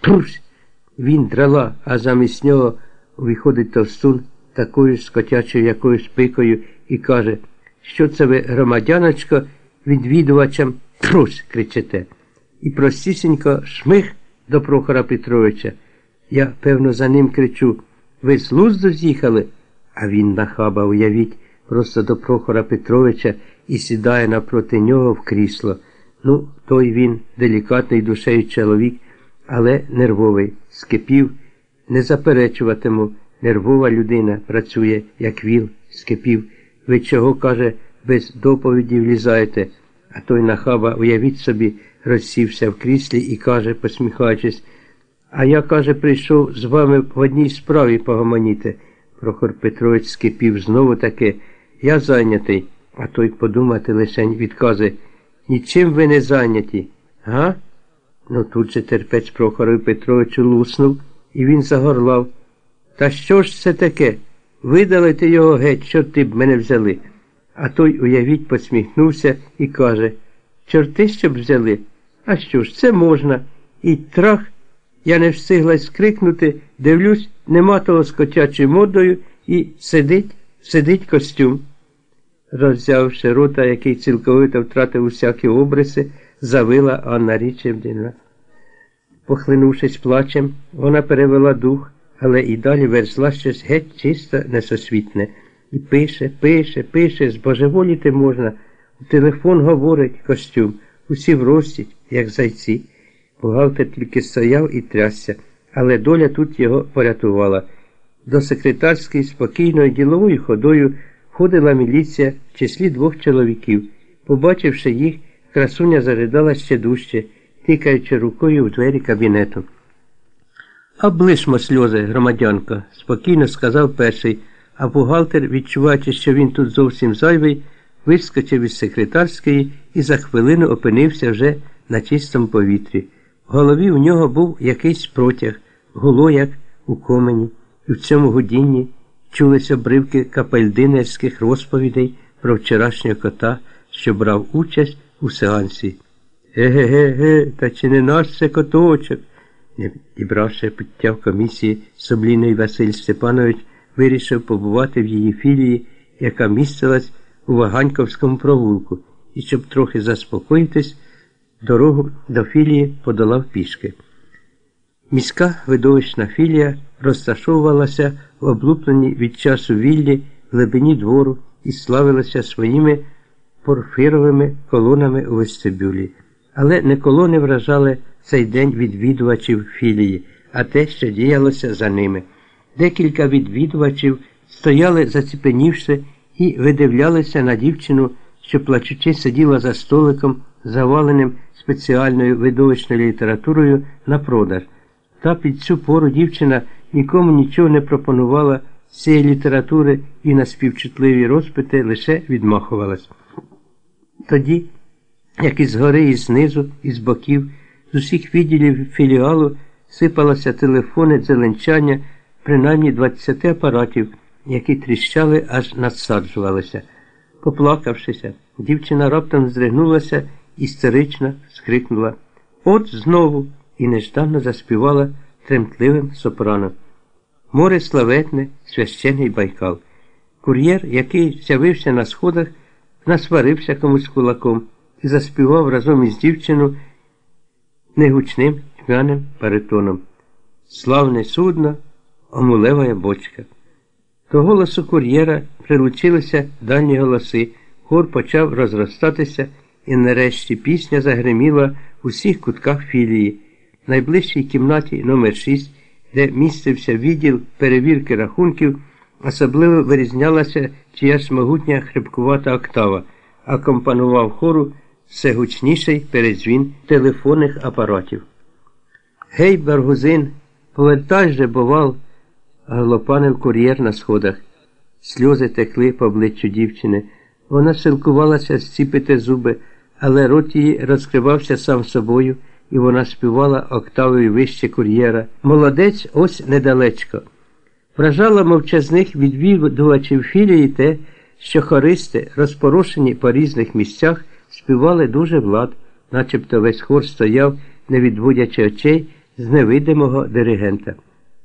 Прусь! Він драла, а замість нього виходить товстун такою скотячою якоюсь пикою і каже, що це ви, громадяночко, відвідувачам Прусь кричите. І простісінько шмих до Прохора Петровича. Я, певно, за ним кричу Ви з лузду з'їхали? А він нахаба, уявіть, просто до Прохора Петровича і сідає напроти нього в крісло. Ну, той він, делікатний душею чоловік, але нервовий, скипів, не заперечуватиму. Нервова людина працює, як віл, скипів. Ви чого, каже, без доповіді влізаєте, а той нахаба, уявіть собі, розсівся в кріслі і каже, посміхаючись, а я, каже, прийшов з вами в одній справі погомоніти. Прохор Петрович скипів знову таки. Я зайнятий, а той подумати лишень відказує. Нічим ви не зайняті, га? Ну тут же терпець Прохорові Петровичу луснув, і він загорлав. Та що ж це таке? Видалити його геть, що ти б мене взяли. А той, уявіть, посміхнувся і каже Чорти щоб взяли? А що ж, це можна. І трах. Я не встигла скрикнути, дивлюсь, нема того з котячою модою і сидить, сидить костюм. Роззявши рота, який цілковито втратив усякі обриси, завила Анна Річевдіна. Похлинувшись плачем, вона перевела дух, але і далі верзла щось геть чисто несосвітне. І пише, пише, пише, збожеволіти можна. У телефон говорить костюм, усі вростять, як зайці. Бухгалтер тільки стояв і трясся, але доля тут його порятувала. До секретарської спокійною діловою ходою входила міліція в числі двох чоловіків. Побачивши їх, красуня заридала ще дужче, тикаючи рукою в двері кабінету. Облишмо сльози, громадянка, спокійно сказав перший, а бухгалтер, відчуваючи, що він тут зовсім зайвий, вискочив із секретарської і за хвилину опинився вже на чистому повітрі. В голові у нього був якийсь протяг, гуло, як у комені, і в цьому гудінні чулися бривки капельдинерських розповідей про вчорашнього кота, що брав участь у сеансі. Ге-ге-ге, та чи не наш це коточок? Не дібравши пиття в комісії, Собліний Василь Степанович вирішив побувати в її філії, яка містилась у Ваганьковському провулку, і щоб трохи заспокоїтись, дорогу до філії подолав пішки. Міська видовищна філія розташовувалася в облупленій від часу віллі глибині двору і славилася своїми порфировими колонами у вестибюлі. Але не колони вражали цей день відвідувачів філії, а те, що діялося за ними. Декілька відвідувачів стояли, заціпенівши, і видивлялися на дівчину, що плачучи сиділа за столиком, заваленим спеціальною видовищною літературою на продаж. Та під цю пору дівчина нікому нічого не пропонувала цієї літератури і на співчутливі розпити лише відмахувалась. Тоді, як із гори, і знизу, і з боків, з усіх відділів філіалу сипалося телефони дзеленчання принаймні 20 апаратів, які тріщали, аж надсаджувалися. Поплакавшися, дівчина раптом здригнулася істерично скрикнула От знову! і нежданно заспівала тремтливим сопрано. Море славетне, священий байкал. Кур'єр, який з'явився на сходах, насварився комусь кулаком і заспівав разом із дівчиною негучним тьмяним баритоном. Славне судно, омулевая бочка. До голосу кур'єра прилучилися дальні голоси, хор почав розростатися, і нарешті пісня загриміла в усіх кутках філії. В найближчій кімнаті номер 6 де містився відділ перевірки рахунків, особливо вирізнялася чиясь могутня хрипкувата октава, акомпанував хору все гучніший передзвін телефонних апаратів. Гей, Баргузин, повертай же, бувал, глопанив кур'єр на сходах. Сльози текли по обличчю дівчини. Вона силкувалася зціпити зуби, але рот її розкривався сам собою і вона співала октавою вище кур'єра. Молодець ось недалечко. Вражала мовчазних відвідувачів філії те, що хористи, розпорошені по різних місцях, співали дуже влад, начебто весь хор стояв, не відводячи очей з невидимого диригента.